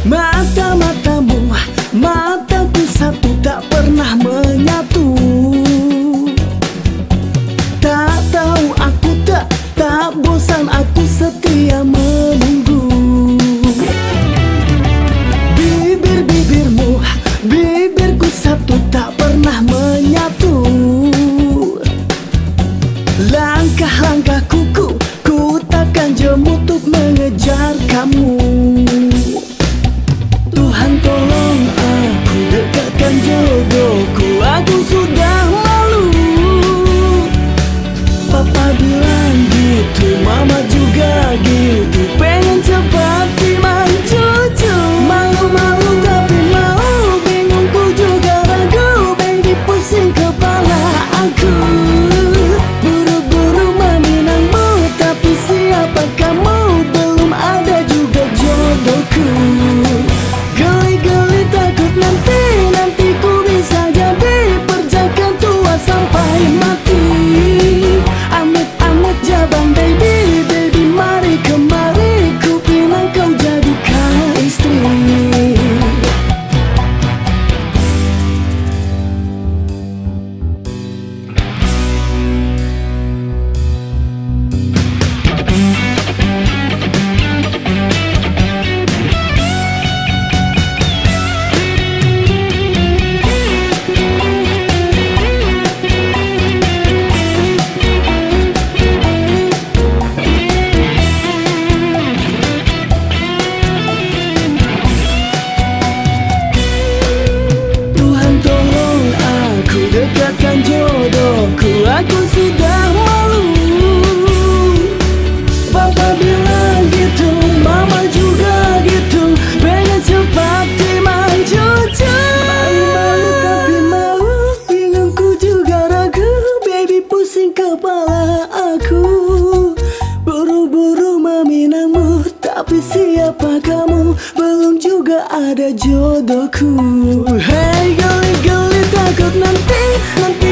Mata-matamu, mataku satu tak pernah menyatu. Tak tahu aku tak, tak bosan aku setia menunggu. Bibir-bibirmu, bibirku satu tak pernah menyatu. Langkah-langkah kuku, ku takkan jemu untuk mengejar kamu. don't siapa kamu? Belum juga ada jodohku. Hey geli-geli takut nanti Nanti